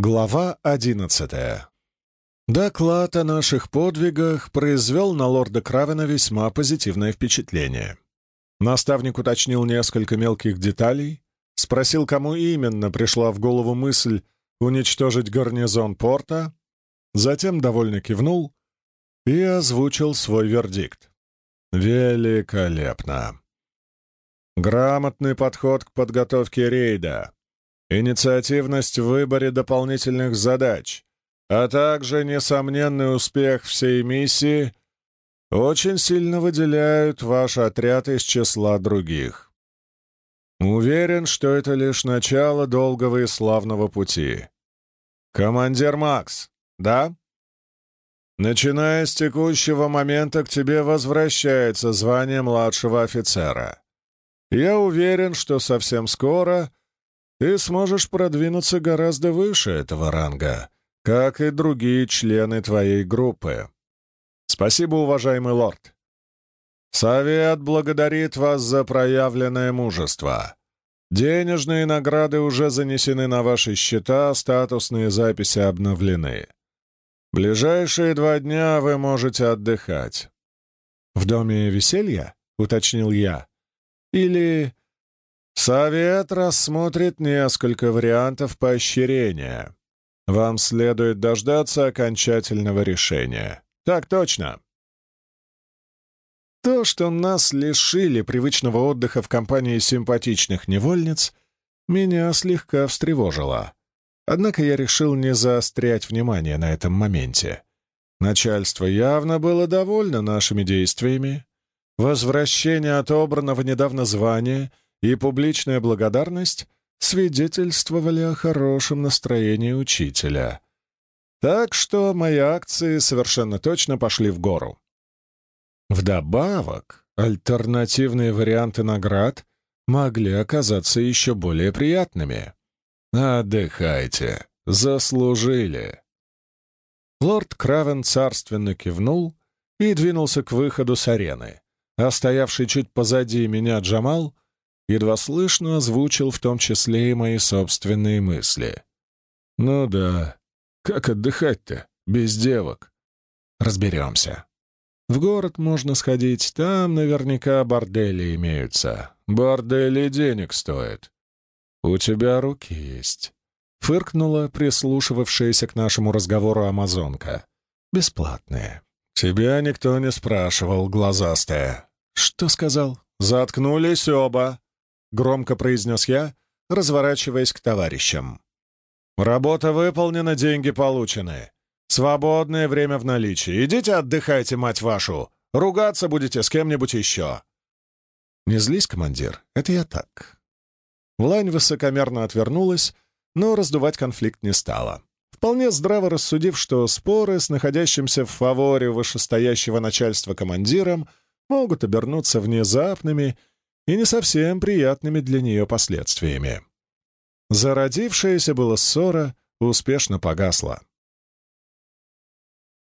Глава одиннадцатая. Доклад о наших подвигах произвел на лорда Кравена весьма позитивное впечатление. Наставник уточнил несколько мелких деталей, спросил, кому именно пришла в голову мысль уничтожить гарнизон порта, затем довольно кивнул и озвучил свой вердикт. «Великолепно! Грамотный подход к подготовке рейда, инициативность в выборе дополнительных задач, а также несомненный успех всей миссии очень сильно выделяют ваш отряд из числа других. Уверен, что это лишь начало долгого и славного пути. Командир Макс, да? Начиная с текущего момента к тебе возвращается звание младшего офицера. Я уверен, что совсем скоро ты сможешь продвинуться гораздо выше этого ранга, как и другие члены твоей группы. Спасибо, уважаемый лорд. Совет благодарит вас за проявленное мужество. Денежные награды уже занесены на ваши счета, статусные записи обновлены. Ближайшие два дня вы можете отдыхать. «В доме веселья?» — уточнил я. «Или Совет рассмотрит несколько вариантов поощрения. Вам следует дождаться окончательного решения. Так точно. То, что нас лишили привычного отдыха в компании симпатичных невольниц, меня слегка встревожило. Однако я решил не заострять внимание на этом моменте. Начальство явно было довольно нашими действиями. Возвращение отобранного недавно звания — и публичная благодарность свидетельствовали о хорошем настроении учителя. Так что мои акции совершенно точно пошли в гору. Вдобавок, альтернативные варианты наград могли оказаться еще более приятными. «Отдыхайте, заслужили». Лорд Кравен царственно кивнул и двинулся к выходу с арены, а стоявший чуть позади меня Джамал едва слышно озвучил в том числе и мои собственные мысли. «Ну да, как отдыхать-то, без девок?» «Разберемся. В город можно сходить, там наверняка бордели имеются. Бордели денег стоят. У тебя руки есть». Фыркнула прислушивавшаяся к нашему разговору амазонка. «Бесплатные». «Тебя никто не спрашивал, глазастая». «Что сказал?» «Заткнулись оба!» — громко произнес я, разворачиваясь к товарищам. «Работа выполнена, деньги получены. Свободное время в наличии. Идите отдыхайте, мать вашу. Ругаться будете с кем-нибудь еще». «Не злись, командир, это я так». Лань высокомерно отвернулась, но раздувать конфликт не стала. Вполне здраво рассудив, что споры с находящимся в фаворе вышестоящего начальства командиром могут обернуться внезапными и не совсем приятными для нее последствиями. Зародившаяся была ссора успешно погасла.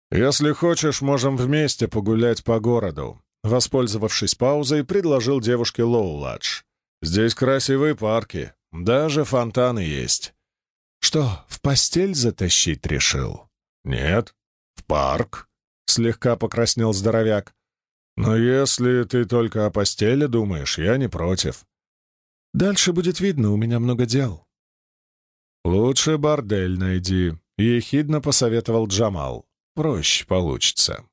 «Если хочешь, можем вместе погулять по городу», воспользовавшись паузой, предложил девушке Лоуладж. «Здесь красивые парки, даже фонтаны есть». «Что, в постель затащить решил?» «Нет, в парк», — слегка покраснел здоровяк. Но если ты только о постели думаешь, я не против. Дальше будет видно, у меня много дел. Лучше бордель найди, — ехидно посоветовал Джамал. Проще получится.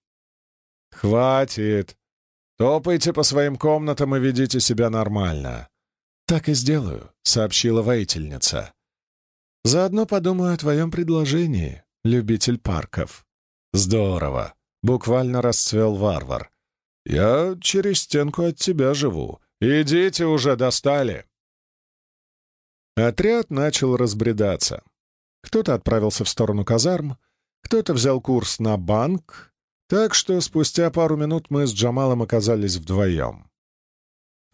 Хватит. Топайте по своим комнатам и ведите себя нормально. Так и сделаю, — сообщила воительница. Заодно подумаю о твоем предложении, любитель парков. Здорово. Буквально расцвел варвар. «Я через стенку от тебя живу. Идите уже, достали!» Отряд начал разбредаться. Кто-то отправился в сторону казарм, кто-то взял курс на банк, так что спустя пару минут мы с Джамалом оказались вдвоем.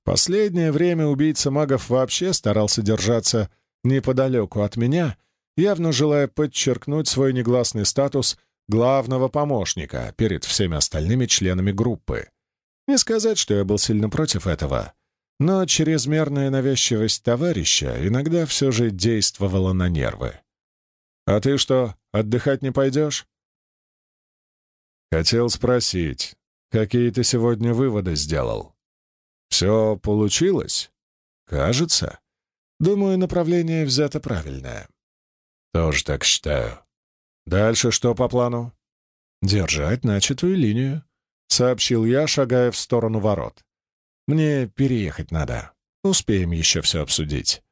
В последнее время убийца магов вообще старался держаться неподалеку от меня, явно желая подчеркнуть свой негласный статус главного помощника перед всеми остальными членами группы. Не сказать, что я был сильно против этого, но чрезмерная навязчивость товарища иногда все же действовала на нервы. А ты что, отдыхать не пойдешь?» «Хотел спросить, какие ты сегодня выводы сделал?» «Все получилось?» «Кажется. Думаю, направление взято правильное». «Тоже так считаю. Дальше что по плану?» «Держать начатую линию», — сообщил я, шагая в сторону ворот. «Мне переехать надо. Успеем еще все обсудить».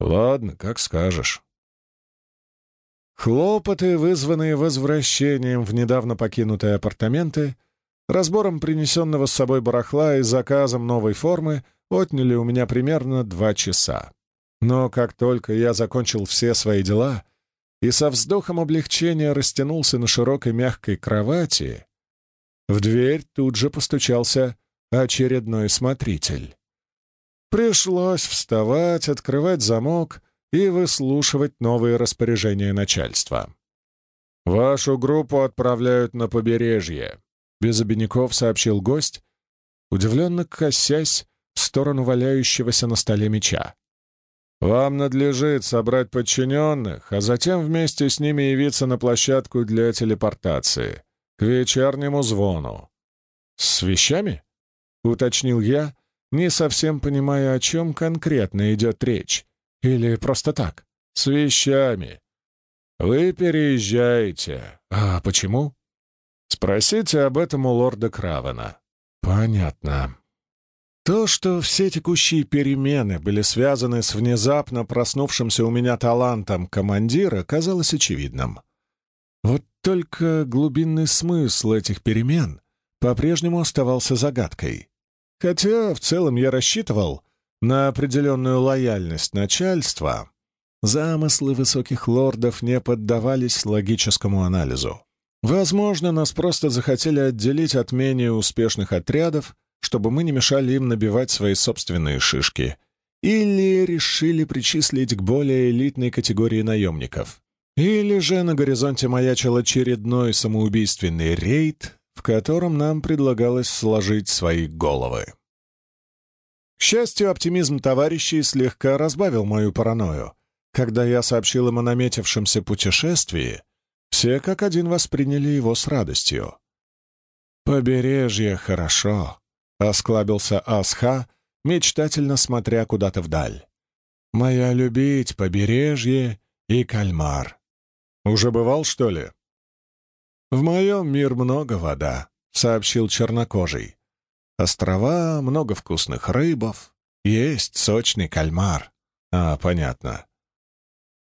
«Ладно, как скажешь». Хлопоты, вызванные возвращением в недавно покинутые апартаменты, разбором принесенного с собой барахла и заказом новой формы, отняли у меня примерно два часа. Но как только я закончил все свои дела и со вздохом облегчения растянулся на широкой мягкой кровати, в дверь тут же постучался очередной смотритель. Пришлось вставать, открывать замок и выслушивать новые распоряжения начальства. «Вашу группу отправляют на побережье», — без обиняков сообщил гость, удивленно косясь в сторону валяющегося на столе меча. «Вам надлежит собрать подчиненных, а затем вместе с ними явиться на площадку для телепортации, к вечернему звону». «С вещами?» — уточнил я, не совсем понимая, о чем конкретно идет речь. Или просто так, с вещами. Вы переезжаете. А почему? Спросите об этом у лорда Кравена. Понятно. То, что все текущие перемены были связаны с внезапно проснувшимся у меня талантом командира, казалось очевидным. Только глубинный смысл этих перемен по-прежнему оставался загадкой. Хотя в целом я рассчитывал, на определенную лояльность начальства, замыслы высоких лордов не поддавались логическому анализу. Возможно, нас просто захотели отделить от менее успешных отрядов, чтобы мы не мешали им набивать свои собственные шишки. Или решили причислить к более элитной категории наемников. Или же на горизонте маячил очередной самоубийственный рейд, в котором нам предлагалось сложить свои головы. К счастью, оптимизм товарищей слегка разбавил мою паранойю. Когда я сообщил им о наметившемся путешествии, все как один восприняли его с радостью. «Побережье хорошо», — осклабился Асха, мечтательно смотря куда-то вдаль. «Моя любить побережье и кальмар». «Уже бывал, что ли?» «В моем мир много вода», — сообщил чернокожий. Острова, много вкусных рыбов, есть сочный кальмар. А, понятно.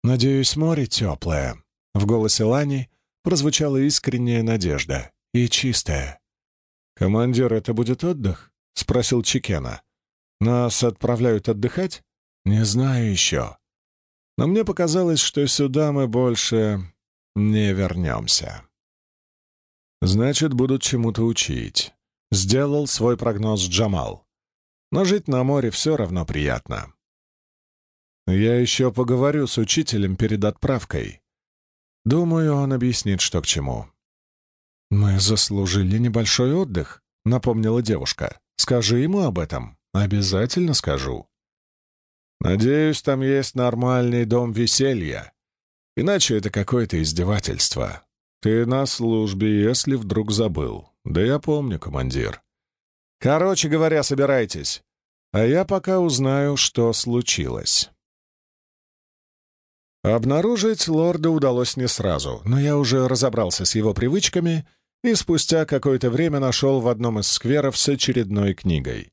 Надеюсь, море теплое. В голосе Лани прозвучала искренняя надежда. И чистая. «Командир, это будет отдых?» — спросил Чикена. «Нас отправляют отдыхать?» «Не знаю еще. Но мне показалось, что сюда мы больше не вернемся». «Значит, будут чему-то учить. Сделал свой прогноз Джамал. Но жить на море все равно приятно. Я еще поговорю с учителем перед отправкой. Думаю, он объяснит, что к чему. «Мы заслужили небольшой отдых», — напомнила девушка. «Скажи ему об этом». «Обязательно скажу». «Надеюсь, там есть нормальный дом веселья. Иначе это какое-то издевательство. Ты на службе, если вдруг забыл. «Да я помню, командир». «Короче говоря, собирайтесь, а я пока узнаю, что случилось». Обнаружить лорда удалось не сразу, но я уже разобрался с его привычками и спустя какое-то время нашел в одном из скверов с очередной книгой.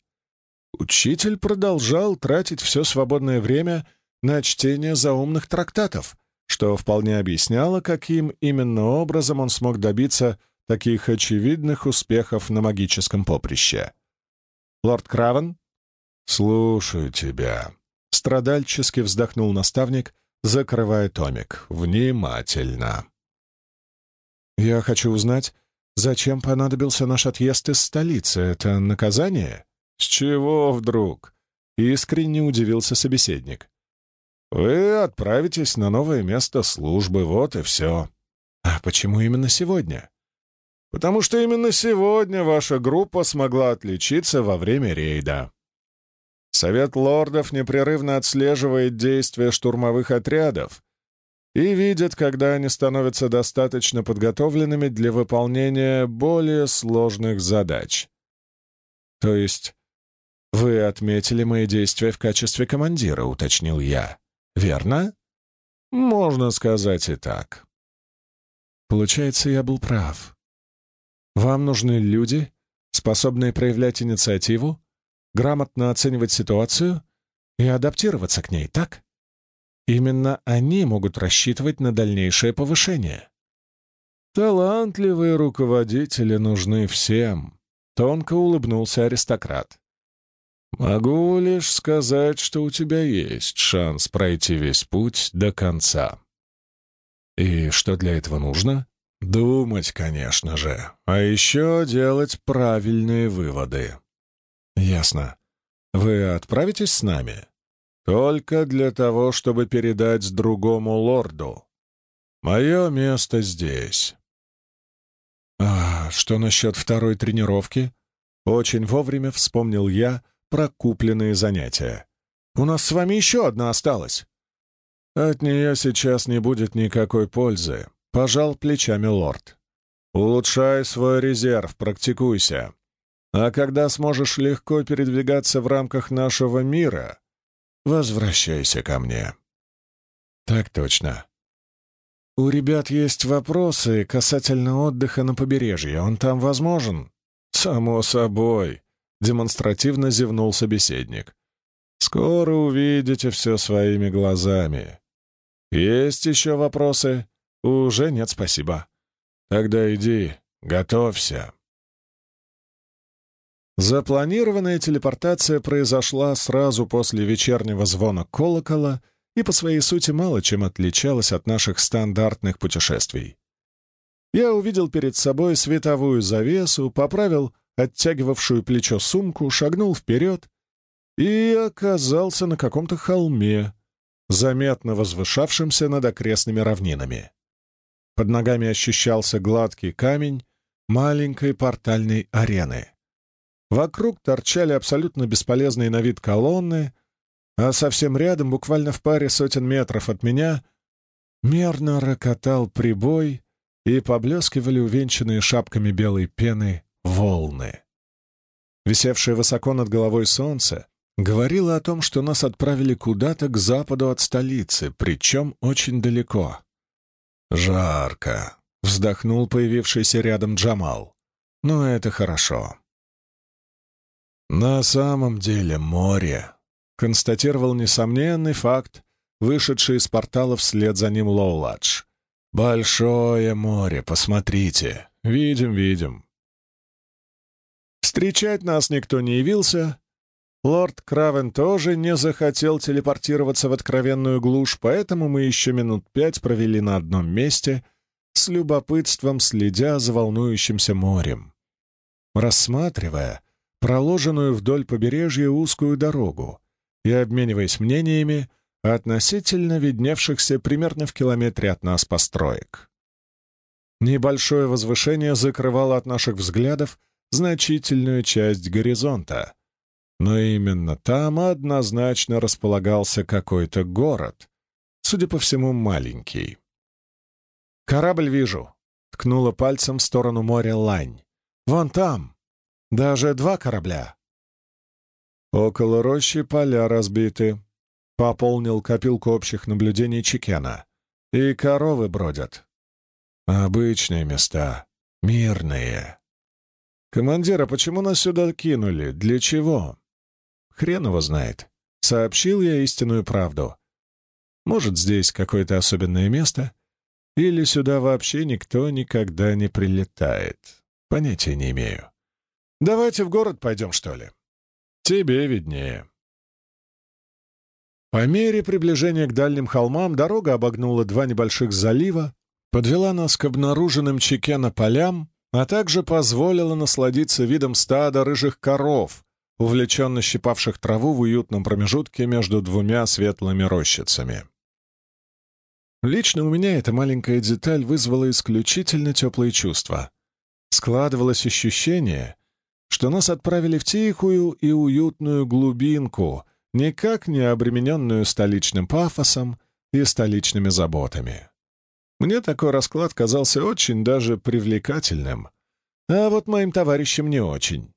Учитель продолжал тратить все свободное время на чтение заумных трактатов, что вполне объясняло, каким именно образом он смог добиться таких очевидных успехов на магическом поприще. «Лорд Кравен?» «Слушаю тебя», — страдальчески вздохнул наставник, закрывая томик. «Внимательно». «Я хочу узнать, зачем понадобился наш отъезд из столицы? Это наказание?» «С чего вдруг?» — искренне удивился собеседник. «Вы отправитесь на новое место службы, вот и все». «А почему именно сегодня?» потому что именно сегодня ваша группа смогла отличиться во время рейда. Совет лордов непрерывно отслеживает действия штурмовых отрядов и видят, когда они становятся достаточно подготовленными для выполнения более сложных задач. То есть вы отметили мои действия в качестве командира, уточнил я. Верно? Можно сказать и так. Получается, я был прав. Вам нужны люди, способные проявлять инициативу, грамотно оценивать ситуацию и адаптироваться к ней, так? Именно они могут рассчитывать на дальнейшее повышение. Талантливые руководители нужны всем, тонко улыбнулся аристократ. Могу лишь сказать, что у тебя есть шанс пройти весь путь до конца. И что для этого нужно? Думать, конечно же, а еще делать правильные выводы. Ясно. Вы отправитесь с нами? Только для того, чтобы передать другому лорду. Мое место здесь. А что насчет второй тренировки? Очень вовремя вспомнил я про купленные занятия. У нас с вами еще одна осталась. От нее сейчас не будет никакой пользы, пожал плечами лорд. Улучшай свой резерв, практикуйся. А когда сможешь легко передвигаться в рамках нашего мира, возвращайся ко мне». «Так точно». «У ребят есть вопросы касательно отдыха на побережье. Он там возможен?» «Само собой», — демонстративно зевнул собеседник. «Скоро увидите все своими глазами. Есть еще вопросы?» «Уже нет, спасибо. Тогда иди, готовься». Запланированная телепортация произошла сразу после вечернего звона колокола и по своей сути мало чем отличалась от наших стандартных путешествий. Я увидел перед собой световую завесу, поправил оттягивавшую плечо сумку, шагнул вперед и оказался на каком-то холме, заметно возвышавшемся над окрестными равнинами. Под ногами ощущался гладкий камень маленькой портальной арены. Вокруг торчали абсолютно бесполезные на вид колонны, а совсем рядом, буквально в паре сотен метров от меня, мерно рокотал прибой и поблескивали увенчанные шапками белой пены волны. Висевшее высоко над головой солнце говорило о том, что нас отправили куда-то к западу от столицы, причем очень далеко. «Жарко», — вздохнул появившийся рядом Джамал. «Но это хорошо. «На самом деле море», — констатировал несомненный факт, вышедший из портала вслед за ним Лоуладж. «Большое море, посмотрите. Видим, видим». Встречать нас никто не явился. Лорд Кравен тоже не захотел телепортироваться в откровенную глушь, поэтому мы еще минут пять провели на одном месте, с любопытством следя за волнующимся морем. Рассматривая, проложенную вдоль побережья узкую дорогу и обмениваясь мнениями относительно видневшихся примерно в километре от нас построек. Небольшое возвышение закрывало от наших взглядов значительную часть горизонта, но именно там однозначно располагался какой-то город, судя по всему, маленький. «Корабль вижу», — ткнула пальцем в сторону моря Лань. «Вон там!» Даже два корабля. Около рощи поля разбиты. Пополнил копилку общих наблюдений Чекена. И коровы бродят. Обычные места. Мирные. «Командир, а почему нас сюда кинули? Для чего?» «Хрен его знает. Сообщил я истинную правду. Может, здесь какое-то особенное место? Или сюда вообще никто никогда не прилетает? Понятия не имею. Давайте в город пойдем, что ли? Тебе виднее. По мере приближения к дальним холмам дорога обогнула два небольших залива, подвела нас к обнаруженным Чекена полям, а также позволила насладиться видом стада рыжих коров, увлеченно щипавших траву в уютном промежутке между двумя светлыми рощицами. Лично у меня эта маленькая деталь вызвала исключительно теплые чувства. Складывалось ощущение, что нас отправили в тихую и уютную глубинку, никак не обремененную столичным пафосом, и столичными заботами. Мне такой расклад казался очень даже привлекательным, а вот моим товарищам не очень.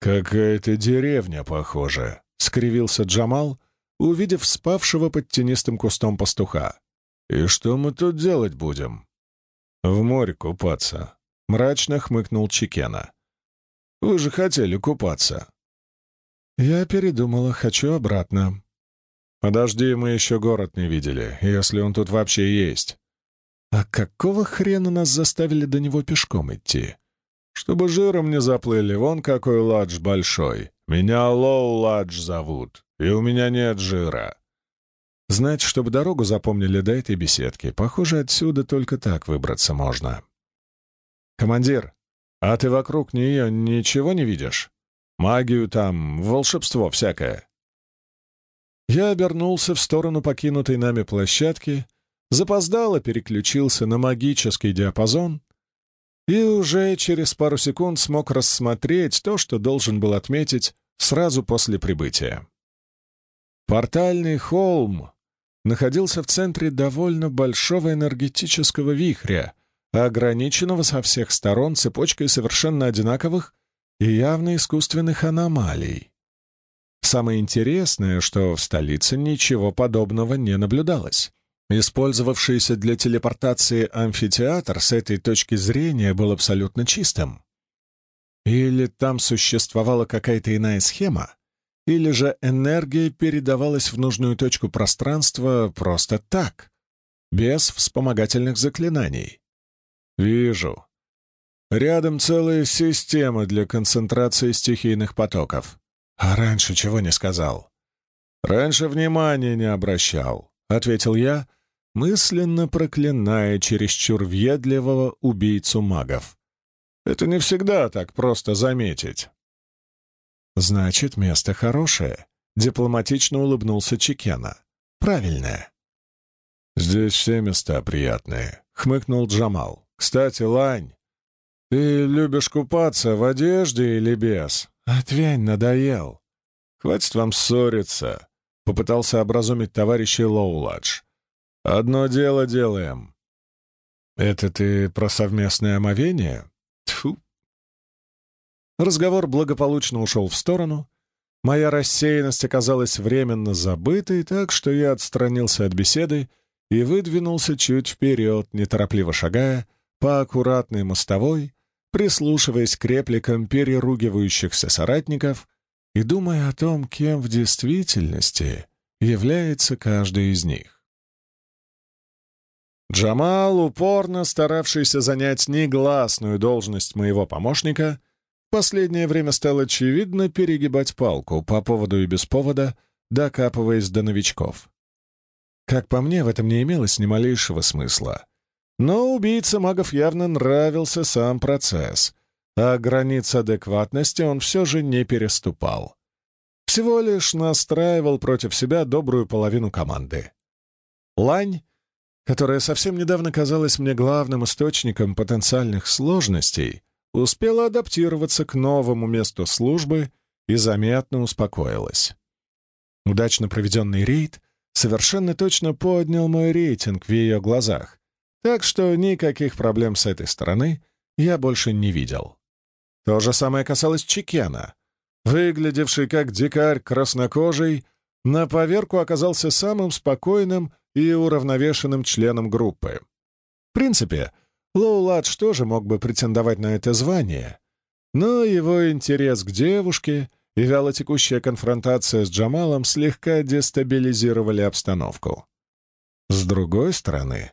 «Какая-то деревня, похоже», — скривился Джамал, увидев спавшего под тенистым кустом пастуха. «И что мы тут делать будем?» «В море купаться», — мрачно хмыкнул Чикена. «Вы же хотели купаться». «Я передумала, хочу обратно». «Подожди, мы еще город не видели, если он тут вообще есть». «А какого хрена нас заставили до него пешком идти?» «Чтобы жиром не заплыли, вон какой ладж большой. Меня Лоу Ладж зовут, и у меня нет жира». Знать, чтобы дорогу запомнили до этой беседки, похоже, отсюда только так выбраться можно. «Командир, а ты вокруг нее ничего не видишь? Магию там, волшебство всякое?» Я обернулся в сторону покинутой нами площадки, запоздало переключился на магический диапазон и уже через пару секунд смог рассмотреть то, что должен был отметить сразу после прибытия. Портальный холм находился в центре довольно большого энергетического вихря, ограниченного со всех сторон цепочкой совершенно одинаковых и явно искусственных аномалий. Самое интересное, что в столице ничего подобного не наблюдалось. Использовавшийся для телепортации амфитеатр с этой точки зрения был абсолютно чистым. Или там существовала какая-то иная схема, или же энергия передавалась в нужную точку пространства просто так, без вспомогательных заклинаний. «Вижу. Рядом целая система для концентрации стихийных потоков. А раньше чего не сказал?» «Раньше внимания не обращал», — ответил я, мысленно проклиная чересчур въедливого убийцу магов. «Это не всегда так просто заметить». «Значит, место хорошее», — дипломатично улыбнулся Чекена. «Правильное». «Здесь все места приятные», — хмыкнул Джамал. «Кстати, Лань, ты любишь купаться в одежде или без?» «Отвянь, надоел». «Хватит вам ссориться», — попытался образумить товарища Лоуладж. «Одно дело делаем». «Это ты про совместное омовение?» Тьфу, Разговор благополучно ушел в сторону. Моя рассеянность оказалась временно забытой, так что я отстранился от беседы и выдвинулся чуть вперед, неторопливо шагая по аккуратной мостовой, прислушиваясь к репликам переругивающихся соратников и думая о том, кем в действительности является каждый из них. Джамал, упорно старавшийся занять негласную должность моего помощника, Последнее время стало очевидно перегибать палку по поводу и без повода, докапываясь до новичков. Как по мне, в этом не имелось ни малейшего смысла. Но убийце магов явно нравился сам процесс, а границ адекватности он все же не переступал. Всего лишь настраивал против себя добрую половину команды. Лань, которая совсем недавно казалась мне главным источником потенциальных сложностей, успела адаптироваться к новому месту службы и заметно успокоилась. Удачно проведенный рейд совершенно точно поднял мой рейтинг в ее глазах, так что никаких проблем с этой стороны я больше не видел. То же самое касалось Чикена. Выглядевший как дикарь краснокожий, на поверку оказался самым спокойным и уравновешенным членом группы. В принципе, Лоуладж тоже мог бы претендовать на это звание, но его интерес к девушке и вялотекущая конфронтация с Джамалом слегка дестабилизировали обстановку. С другой стороны,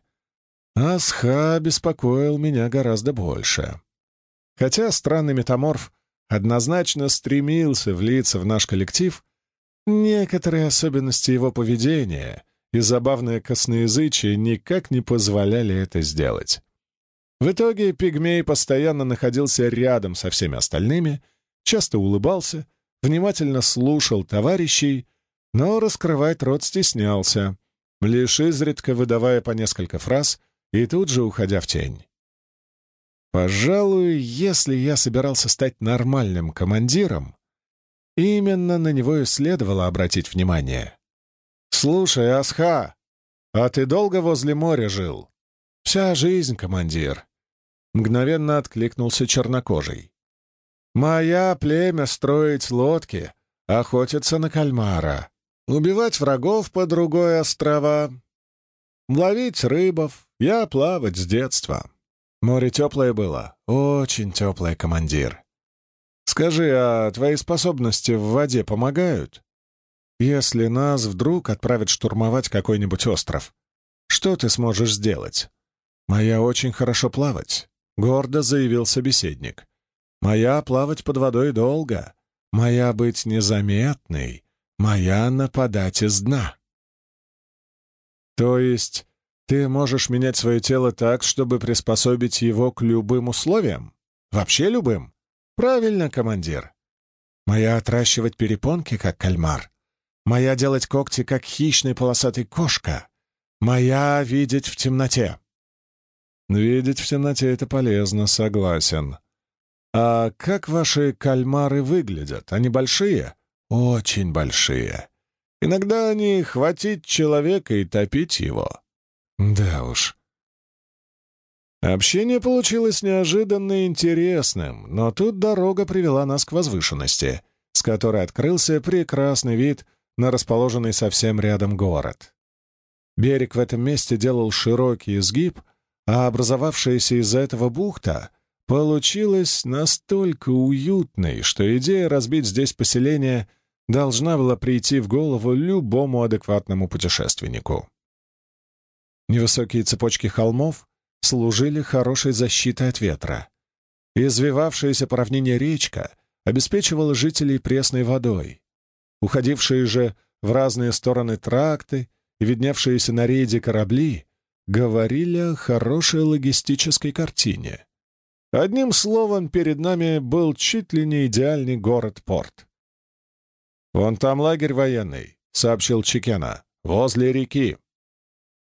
Асха беспокоил меня гораздо больше. Хотя странный метаморф однозначно стремился влиться в наш коллектив, некоторые особенности его поведения и забавное косноязычие никак не позволяли это сделать. В итоге пигмей постоянно находился рядом со всеми остальными, часто улыбался, внимательно слушал товарищей, но раскрывать рот стеснялся, лишь изредка выдавая по несколько фраз и тут же уходя в тень. Пожалуй, если я собирался стать нормальным командиром, именно на него и следовало обратить внимание. «Слушай, Асха!» а ты долго возле моря жил?» «Вся жизнь, командир», — мгновенно откликнулся чернокожий. «Моя племя строить лодки, охотиться на кальмара, убивать врагов по другой острова, ловить рыбов, я плавать с детства. Море теплое было, очень теплое, командир. Скажи, а твои способности в воде помогают? Если нас вдруг отправят штурмовать какой-нибудь остров, что ты сможешь сделать? Моя очень хорошо плавать, — гордо заявил собеседник. Моя плавать под водой долго, моя быть незаметной, моя нападать из дна. То есть ты можешь менять свое тело так, чтобы приспособить его к любым условиям? Вообще любым? Правильно, командир. Моя отращивать перепонки, как кальмар. Моя делать когти, как хищный полосатый кошка. Моя видеть в темноте. Видеть в темноте — это полезно, согласен. А как ваши кальмары выглядят? Они большие? Очень большие. Иногда они хватить человека и топить его. Да уж. Общение получилось неожиданно интересным, но тут дорога привела нас к возвышенности, с которой открылся прекрасный вид на расположенный совсем рядом город. Берег в этом месте делал широкий изгиб, а образовавшаяся из-за этого бухта получилась настолько уютной, что идея разбить здесь поселение должна была прийти в голову любому адекватному путешественнику. Невысокие цепочки холмов служили хорошей защитой от ветра. Извивавшаяся по равнине речка обеспечивала жителей пресной водой. Уходившие же в разные стороны тракты и видневшиеся на рейде корабли говорили о хорошей логистической картине. Одним словом, перед нами был чуть ли не идеальный город-порт. «Вон там лагерь военный», — сообщил Чикена, — «возле реки».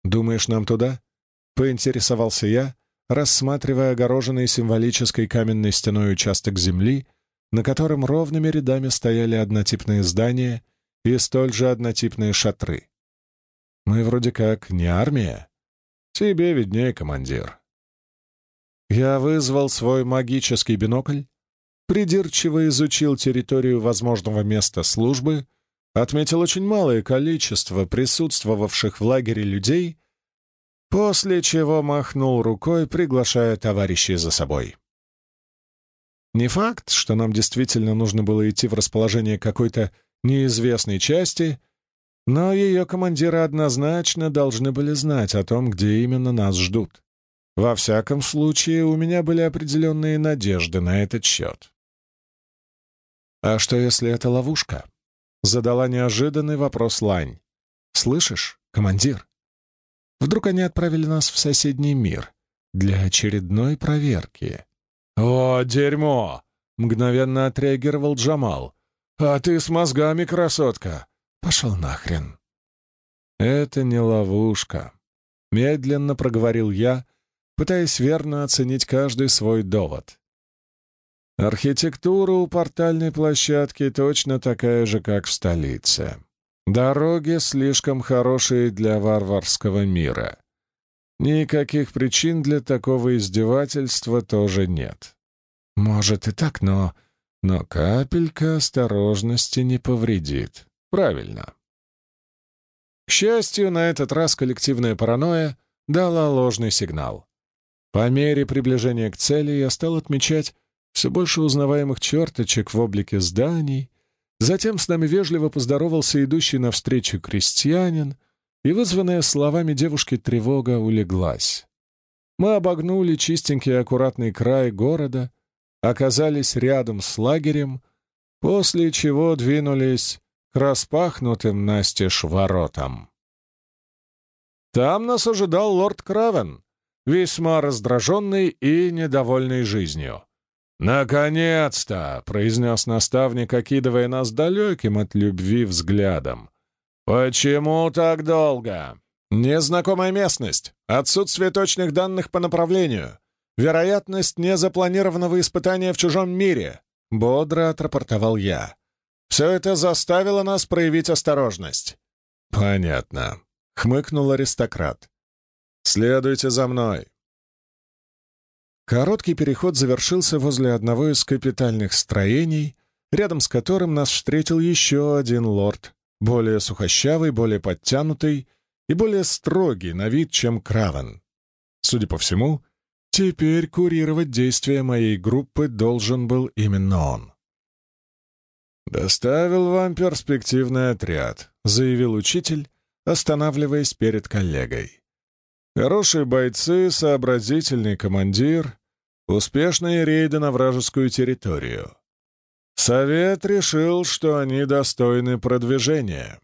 «Думаешь, нам туда?» — поинтересовался я, рассматривая огороженный символической каменной стеной участок земли, на котором ровными рядами стояли однотипные здания и столь же однотипные шатры. «Мы вроде как не армия. Тебе виднее, командир». Я вызвал свой магический бинокль, придирчиво изучил территорию возможного места службы — отметил очень малое количество присутствовавших в лагере людей, после чего махнул рукой, приглашая товарищей за собой. Не факт, что нам действительно нужно было идти в расположение какой-то неизвестной части, но ее командиры однозначно должны были знать о том, где именно нас ждут. Во всяком случае, у меня были определенные надежды на этот счет. А что, если это ловушка? Задала неожиданный вопрос Лань. «Слышишь, командир? Вдруг они отправили нас в соседний мир для очередной проверки?» «О, дерьмо!» — мгновенно отреагировал Джамал. «А ты с мозгами, красотка!» «Пошел нахрен!» «Это не ловушка», — медленно проговорил я, пытаясь верно оценить каждый свой довод. Архитектура у портальной площадки точно такая же, как в столице. Дороги слишком хорошие для варварского мира. Никаких причин для такого издевательства тоже нет. Может и так, но... Но капелька осторожности не повредит. Правильно. К счастью, на этот раз коллективная паранойя дала ложный сигнал. По мере приближения к цели я стал отмечать все больше узнаваемых черточек в облике зданий. Затем с нами вежливо поздоровался идущий навстречу крестьянин, и вызванная словами девушки тревога улеглась. Мы обогнули чистенький и аккуратный край города, оказались рядом с лагерем, после чего двинулись к распахнутым настежь воротам. Там нас ожидал лорд Кравен, весьма раздраженный и недовольный жизнью. «Наконец-то!» — произнес наставник, окидывая нас далеким от любви взглядом. «Почему так долго?» «Незнакомая местность, отсутствие точных данных по направлению, вероятность незапланированного испытания в чужом мире», — бодро отрапортовал я. «Все это заставило нас проявить осторожность». «Понятно. хмыкнул аристократ. «Следуйте за мной!» Короткий переход завершился возле одного из капитальных строений, рядом с которым нас встретил еще один лорд, более сухощавый, более подтянутый и более строгий на вид, чем Кравен. Судя по всему, теперь курировать действия моей группы должен был именно он. «Доставил вам перспективный отряд», — заявил учитель, останавливаясь перед коллегой. «Хорошие бойцы, сообразительный командир, успешные рейды на вражескую территорию. Совет решил, что они достойны продвижения».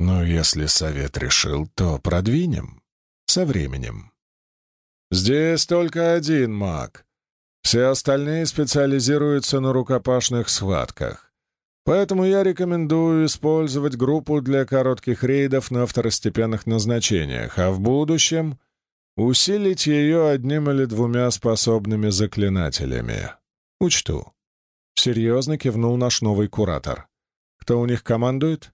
«Ну, если совет решил, то продвинем. Со временем». «Здесь только один маг. Все остальные специализируются на рукопашных схватках. Поэтому я рекомендую использовать группу для коротких рейдов на второстепенных назначениях, а в будущем усилить ее одним или двумя способными заклинателями. Учту. Серьезно кивнул наш новый куратор. Кто у них командует?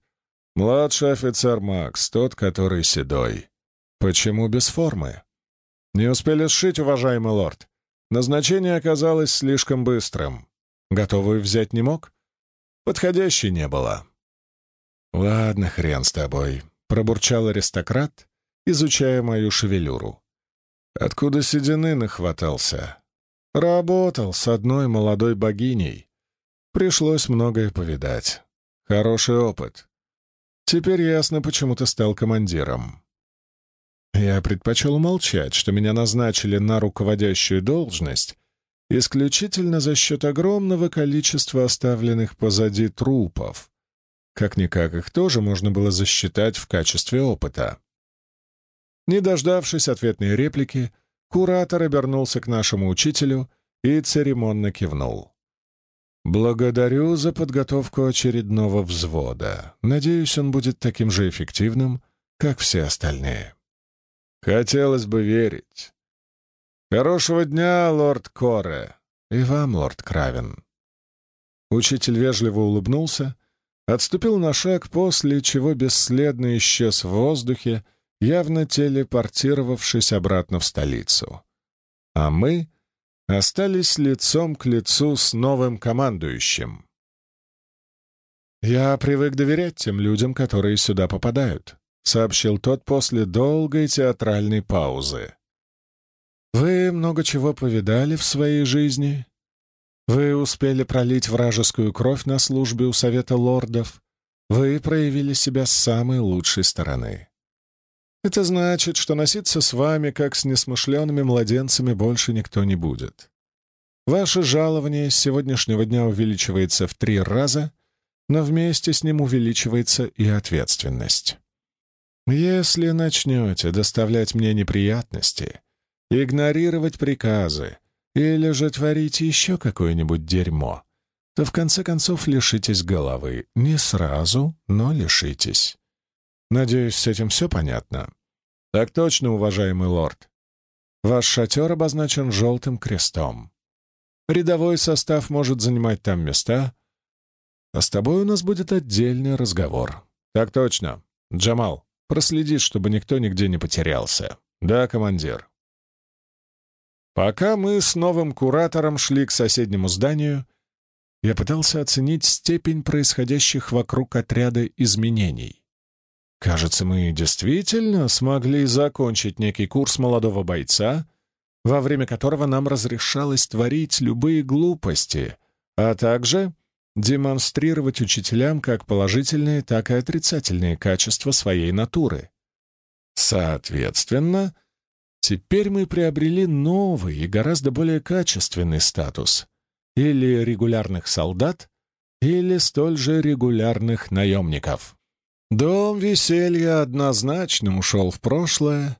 Младший офицер Макс, тот, который седой. Почему без формы? Не успели сшить, уважаемый лорд. Назначение оказалось слишком быстрым. Готовую взять не мог? Подходящей не было. «Ладно, хрен с тобой», — пробурчал аристократ, изучая мою шевелюру. «Откуда седины нахватался?» «Работал с одной молодой богиней. Пришлось многое повидать. Хороший опыт. Теперь ясно, почему ты стал командиром». Я предпочел молчать, что меня назначили на руководящую должность исключительно за счет огромного количества оставленных позади трупов. Как-никак их тоже можно было засчитать в качестве опыта. Не дождавшись ответной реплики, куратор обернулся к нашему учителю и церемонно кивнул. «Благодарю за подготовку очередного взвода. Надеюсь, он будет таким же эффективным, как все остальные». «Хотелось бы верить», «Хорошего дня, лорд Коре!» «И вам, лорд Кравен!» Учитель вежливо улыбнулся, отступил на шаг, после чего бесследно исчез в воздухе, явно телепортировавшись обратно в столицу. А мы остались лицом к лицу с новым командующим. «Я привык доверять тем людям, которые сюда попадают», — сообщил тот после долгой театральной паузы. Вы много чего повидали в своей жизни. Вы успели пролить вражескую кровь на службе у Совета Лордов. Вы проявили себя с самой лучшей стороны. Это значит, что носиться с вами, как с несмышленными младенцами, больше никто не будет. Ваше жалование с сегодняшнего дня увеличивается в три раза, но вместе с ним увеличивается и ответственность. Если начнете доставлять мне неприятности, игнорировать приказы или же творить еще какое-нибудь дерьмо, то в конце концов лишитесь головы. Не сразу, но лишитесь. Надеюсь, с этим все понятно? Так точно, уважаемый лорд. Ваш шатер обозначен желтым крестом. Рядовой состав может занимать там места, а с тобой у нас будет отдельный разговор. Так точно. Джамал, проследи, чтобы никто нигде не потерялся. Да, командир. Пока мы с новым куратором шли к соседнему зданию, я пытался оценить степень происходящих вокруг отряда изменений. Кажется, мы действительно смогли закончить некий курс молодого бойца, во время которого нам разрешалось творить любые глупости, а также демонстрировать учителям как положительные, так и отрицательные качества своей натуры. Соответственно, Теперь мы приобрели новый и гораздо более качественный статус. Или регулярных солдат, или столь же регулярных наемников. Дом веселья однозначно ушел в прошлое.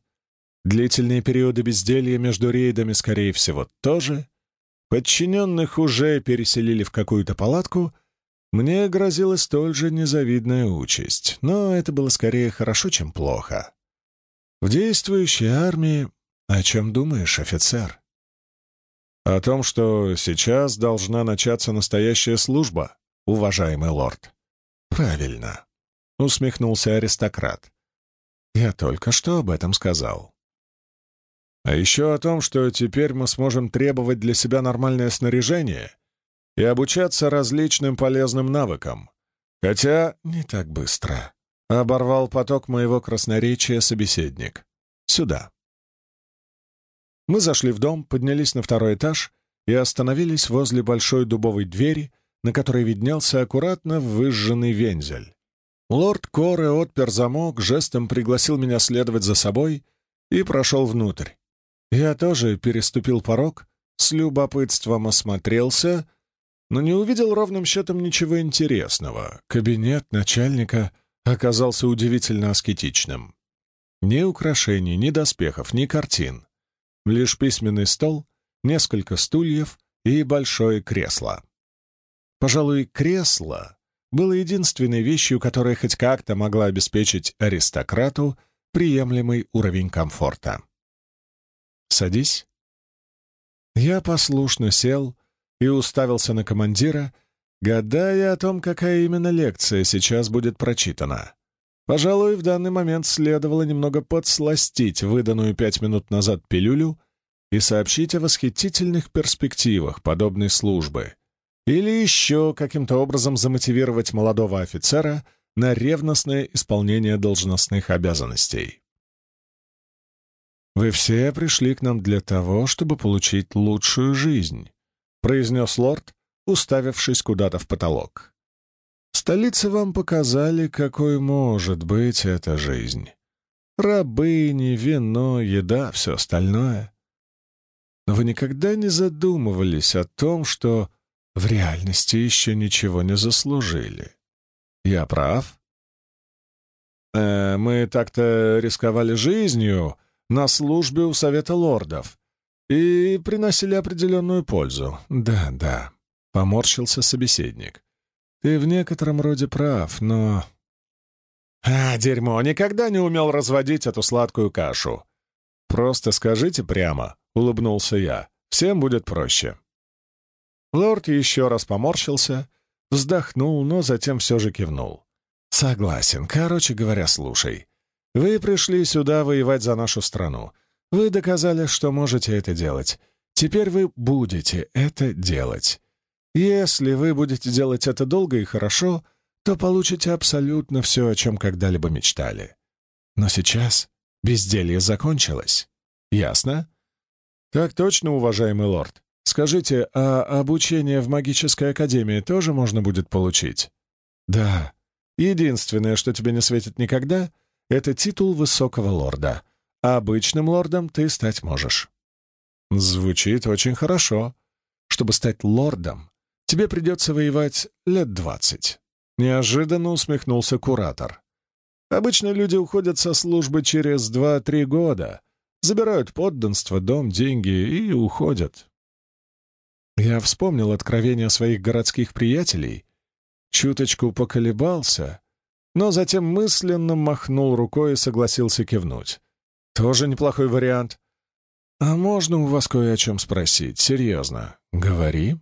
Длительные периоды безделья между рейдами, скорее всего, тоже. Подчиненных уже переселили в какую-то палатку. Мне грозила столь же незавидная участь, но это было скорее хорошо, чем плохо. В действующей армии «О чем думаешь, офицер?» «О том, что сейчас должна начаться настоящая служба, уважаемый лорд». «Правильно», — усмехнулся аристократ. Я только что об этом сказал. А еще о том, что теперь мы сможем требовать для себя нормальное снаряжение и обучаться различным полезным навыкам. Хотя не так быстро. Оборвал поток моего красноречия собеседник. Сюда. Мы зашли в дом, поднялись на второй этаж и остановились возле большой дубовой двери, на которой виднелся аккуратно выжженный вензель. Лорд Коре отпер замок, жестом пригласил меня следовать за собой и прошел внутрь. Я тоже переступил порог, с любопытством осмотрелся, но не увидел ровным счетом ничего интересного. Кабинет начальника оказался удивительно аскетичным. Ни украшений, ни доспехов, ни картин. Лишь письменный стол, несколько стульев и большое кресло. Пожалуй, кресло было единственной вещью, которая хоть как-то могла обеспечить аристократу приемлемый уровень комфорта. «Садись». Я послушно сел и уставился на командира, гадая о том, какая именно лекция сейчас будет прочитана. Пожалуй, в данный момент следовало немного подсластить выданную пять минут назад пилюлю и сообщить о восхитительных перспективах подобной службы, или еще каким-то образом замотивировать молодого офицера на ревностное исполнение должностных обязанностей. «Вы все пришли к нам для того, чтобы получить лучшую жизнь», — произнес лорд, уставившись куда-то в потолок. Столицы вам показали, какой может быть эта жизнь. Рабыни, вино, еда, все остальное. Но вы никогда не задумывались о том, что в реальности еще ничего не заслужили. Я прав? Э, мы так-то рисковали жизнью на службе у Совета Лордов и приносили определенную пользу. Да-да, поморщился собеседник. Ты в некотором роде прав, но... А, дерьмо, никогда не умел разводить эту сладкую кашу. Просто скажите прямо, — улыбнулся я. Всем будет проще. Лорд еще раз поморщился, вздохнул, но затем все же кивнул. «Согласен. Короче говоря, слушай. Вы пришли сюда воевать за нашу страну. Вы доказали, что можете это делать. Теперь вы будете это делать. Если вы будете делать это долго и хорошо, то получите абсолютно все, о чем когда-либо мечтали. Но сейчас безделье закончилось. Ясно? Так точно, уважаемый лорд. Скажите, а обучение в магической академии тоже можно будет получить? Да. Единственное, что тебе не светит никогда, это титул высокого лорда. Обычным лордом ты стать можешь. Звучит очень хорошо. Чтобы стать лордом, Тебе придется воевать лет двадцать». Неожиданно усмехнулся куратор. «Обычно люди уходят со службы через два-три года, забирают подданство, дом, деньги и уходят». Я вспомнил откровения своих городских приятелей, чуточку поколебался, но затем мысленно махнул рукой и согласился кивнуть. «Тоже неплохой вариант. А можно у вас кое о чем спросить? Серьезно. Говори».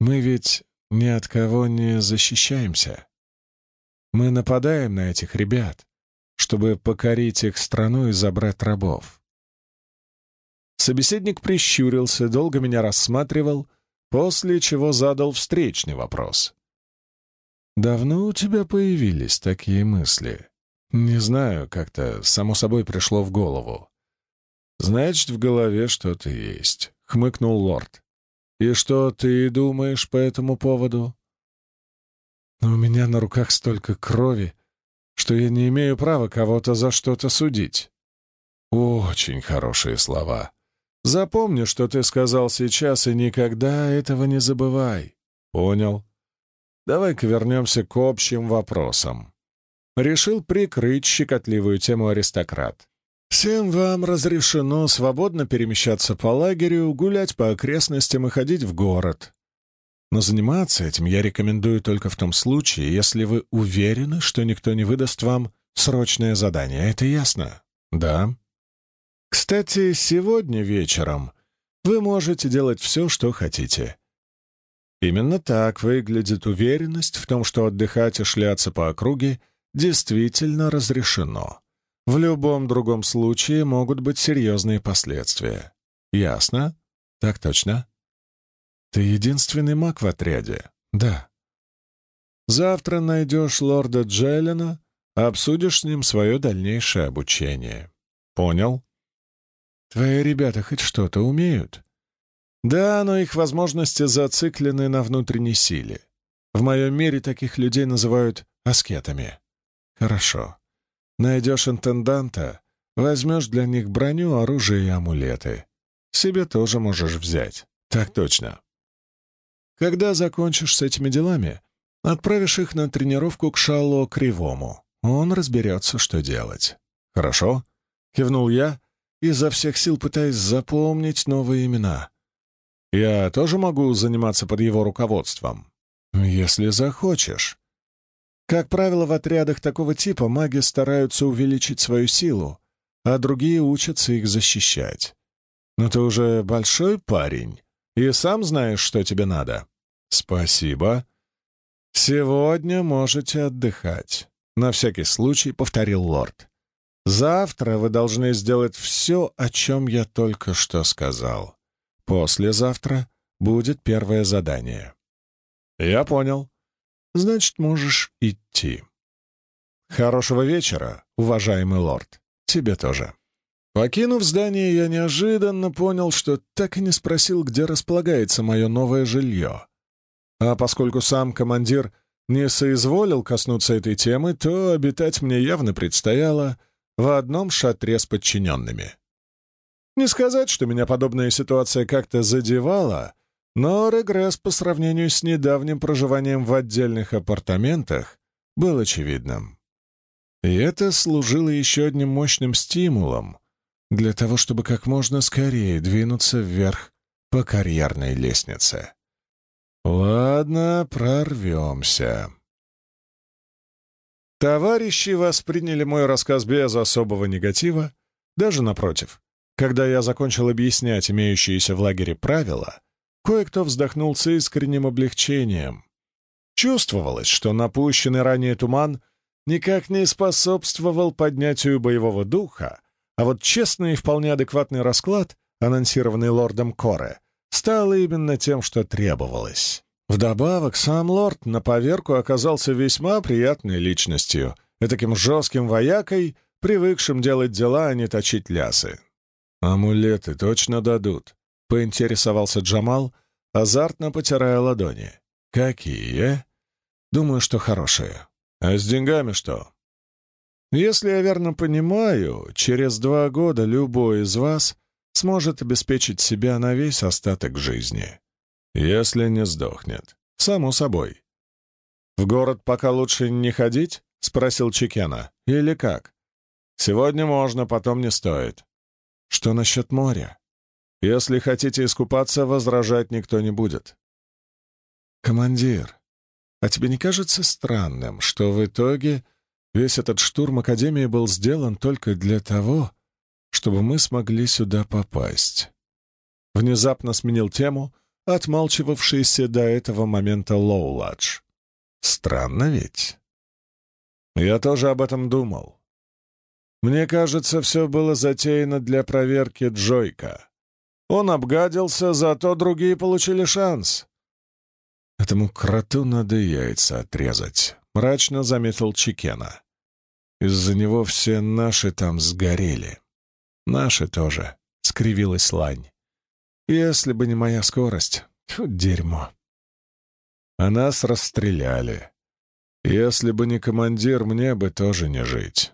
Мы ведь ни от кого не защищаемся. Мы нападаем на этих ребят, чтобы покорить их страну и забрать рабов. Собеседник прищурился, долго меня рассматривал, после чего задал встречный вопрос. «Давно у тебя появились такие мысли?» «Не знаю, как-то само собой пришло в голову». «Значит, в голове что-то есть», — хмыкнул лорд. «И что ты думаешь по этому поводу?» «Но у меня на руках столько крови, что я не имею права кого-то за что-то судить». «Очень хорошие слова. Запомни, что ты сказал сейчас, и никогда этого не забывай». «Понял. Давай-ка вернемся к общим вопросам». Решил прикрыть щекотливую тему аристократ. Всем вам разрешено свободно перемещаться по лагерю, гулять по окрестностям и ходить в город. Но заниматься этим я рекомендую только в том случае, если вы уверены, что никто не выдаст вам срочное задание. Это ясно? Да. Кстати, сегодня вечером вы можете делать все, что хотите. Именно так выглядит уверенность в том, что отдыхать и шляться по округе действительно разрешено. В любом другом случае могут быть серьезные последствия. Ясно? Так точно. Ты единственный маг в отряде? Да. Завтра найдешь лорда Джеллена, обсудишь с ним свое дальнейшее обучение. Понял? Твои ребята хоть что-то умеют? Да, но их возможности зациклены на внутренней силе. В моем мире таких людей называют аскетами. Хорошо. Найдешь интенданта, возьмешь для них броню, оружие и амулеты. Себе тоже можешь взять. Так точно. Когда закончишь с этими делами, отправишь их на тренировку к Шало Кривому. Он разберется, что делать. Хорошо? Кивнул я, изо всех сил пытаясь запомнить новые имена. Я тоже могу заниматься под его руководством. Если захочешь. Как правило, в отрядах такого типа маги стараются увеличить свою силу, а другие учатся их защищать. Но ты уже большой парень и сам знаешь, что тебе надо. Спасибо. Сегодня можете отдыхать. На всякий случай повторил лорд. Завтра вы должны сделать все, о чем я только что сказал. Послезавтра будет первое задание. Я понял. Значит, можешь идти. Хорошего вечера, уважаемый лорд. Тебе тоже. Покинув здание, я неожиданно понял, что так и не спросил, где располагается мое новое жилье. А поскольку сам командир не соизволил коснуться этой темы, то обитать мне явно предстояло в одном шатре с подчиненными. Не сказать, что меня подобная ситуация как-то задевала, но регресс по сравнению с недавним проживанием в отдельных апартаментах был очевидным. И это служило еще одним мощным стимулом для того, чтобы как можно скорее двинуться вверх по карьерной лестнице. Ладно, прорвемся. Товарищи восприняли мой рассказ без особого негатива, даже напротив. Когда я закончил объяснять имеющиеся в лагере правила, кое-кто вздохнул с искренним облегчением. Чувствовалось, что напущенный ранее туман никак не способствовал поднятию боевого духа, а вот честный и вполне адекватный расклад, анонсированный лордом Коре, стал именно тем, что требовалось. Вдобавок, сам лорд на поверку оказался весьма приятной личностью, таким жестким воякой, привыкшим делать дела, а не точить лясы. «Амулеты точно дадут?» — поинтересовался Джамал, азартно потирая ладони. «Какие?» «Думаю, что хорошие. А с деньгами что?» «Если я верно понимаю, через два года любой из вас сможет обеспечить себя на весь остаток жизни. Если не сдохнет. Само собой». «В город пока лучше не ходить?» — спросил Чекена. «Или как?» «Сегодня можно, потом не стоит. Что насчет моря? Если хотите искупаться, возражать никто не будет. Командир, а тебе не кажется странным, что в итоге весь этот штурм Академии был сделан только для того, чтобы мы смогли сюда попасть? Внезапно сменил тему, отмалчивавшийся до этого момента Лоуладж. Странно ведь? Я тоже об этом думал. Мне кажется, все было затеяно для проверки Джойка. Он обгадился, зато другие получили шанс. Этому кроту надо яйца отрезать, — мрачно заметил Чикена. Из-за него все наши там сгорели. Наши тоже, — скривилась Лань. Если бы не моя скорость, тут дерьмо. А нас расстреляли. Если бы не командир, мне бы тоже не жить.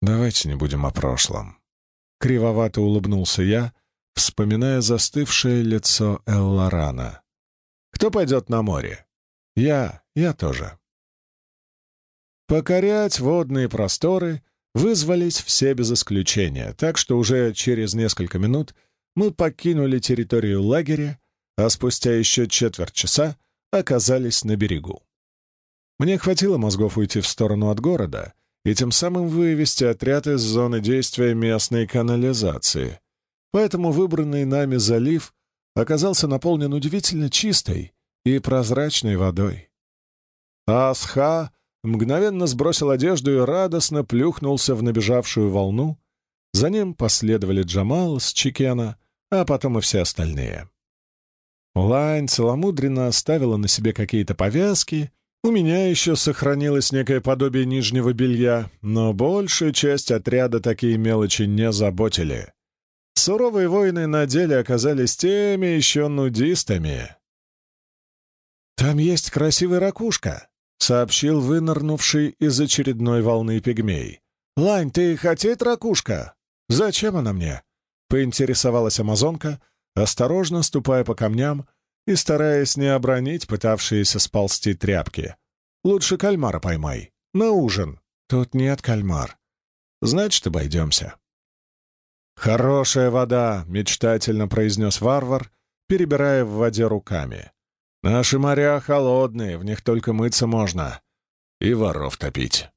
Давайте не будем о прошлом. Кривовато улыбнулся я, вспоминая застывшее лицо Элларана. Кто пойдет на море? Я, я тоже. Покорять водные просторы вызвались все без исключения, так что уже через несколько минут мы покинули территорию лагеря, а спустя еще четверть часа оказались на берегу. Мне хватило мозгов уйти в сторону от города и тем самым вывести отряд из зоны действия местной канализации. Поэтому выбранный нами залив оказался наполнен удивительно чистой и прозрачной водой. Асха мгновенно сбросил одежду и радостно плюхнулся в набежавшую волну. За ним последовали Джамал с Чикена, а потом и все остальные. Лайн целомудренно оставила на себе какие-то повязки, у меня еще сохранилось некое подобие нижнего белья, но большую часть отряда такие мелочи не заботили. Суровые воины на деле оказались теми еще нудистами. «Там есть красивая ракушка», — сообщил вынырнувший из очередной волны пигмей. «Лань, ты хотеть ракушка? Зачем она мне?» — поинтересовалась амазонка, осторожно ступая по камням и стараясь не обронить пытавшиеся сползти тряпки. «Лучше кальмара поймай. На ужин. Тут нет кальмар. Значит, обойдемся». «Хорошая вода», — мечтательно произнес варвар, перебирая в воде руками. «Наши моря холодные, в них только мыться можно. И воров топить».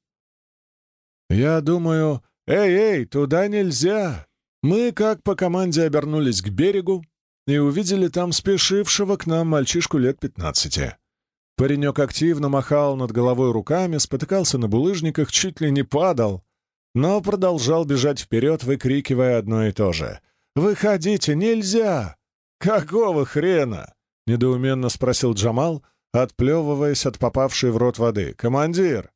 «Я думаю, эй-эй, туда нельзя!» Мы, как по команде, обернулись к берегу и увидели там спешившего к нам мальчишку лет пятнадцати. Паренек активно махал над головой руками, спотыкался на булыжниках, чуть ли не падал, но продолжал бежать вперед, выкрикивая одно и то же. «Выходите, нельзя!» «Какого хрена?» — недоуменно спросил Джамал, отплевываясь от попавшей в рот воды. «Командир!»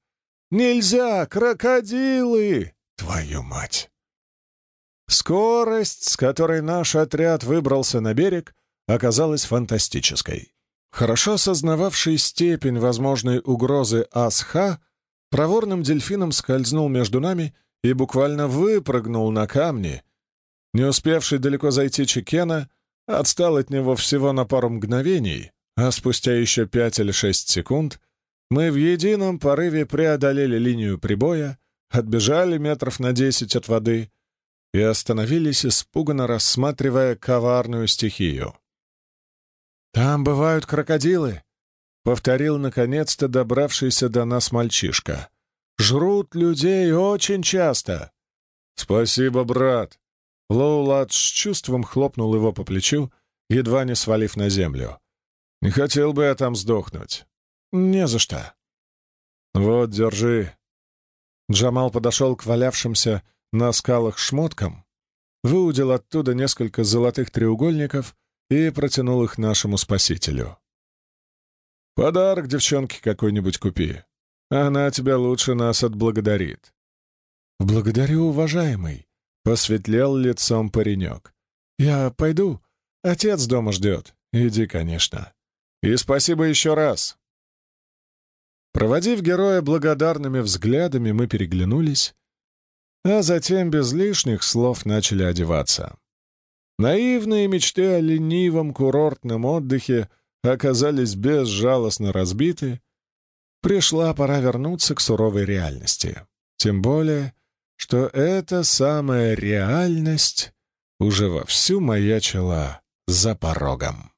«Нельзя! Крокодилы!» «Твою мать!» Скорость, с которой наш отряд выбрался на берег, оказалась фантастической. Хорошо осознававший степень возможной угрозы Асха, проворным дельфином скользнул между нами и буквально выпрыгнул на камни. Не успевший далеко зайти Чекена отстал от него всего на пару мгновений, а спустя еще пять или шесть секунд мы в едином порыве преодолели линию прибоя, отбежали метров на десять от воды и остановились, испуганно рассматривая коварную стихию. «Там бывают крокодилы», — повторил наконец-то добравшийся до нас мальчишка. «Жрут людей очень часто». «Спасибо, брат». Лоулад с чувством хлопнул его по плечу, едва не свалив на землю. «Не хотел бы я там сдохнуть». «Не за что». «Вот, держи». Джамал подошел к валявшимся на скалах шмоткам, выудил оттуда несколько золотых треугольников и протянул их нашему спасителю. «Подарок девчонке какой-нибудь купи. Она тебя лучше нас отблагодарит». «Благодарю, уважаемый», — посветлел лицом паренек. «Я пойду. Отец дома ждет. Иди, конечно. И спасибо еще раз». Проводив героя благодарными взглядами, мы переглянулись, а затем без лишних слов начали одеваться. Наивные мечты о ленивом курортном отдыхе оказались безжалостно разбиты. Пришла пора вернуться к суровой реальности. Тем более, что эта самая реальность уже вовсю маячила за порогом.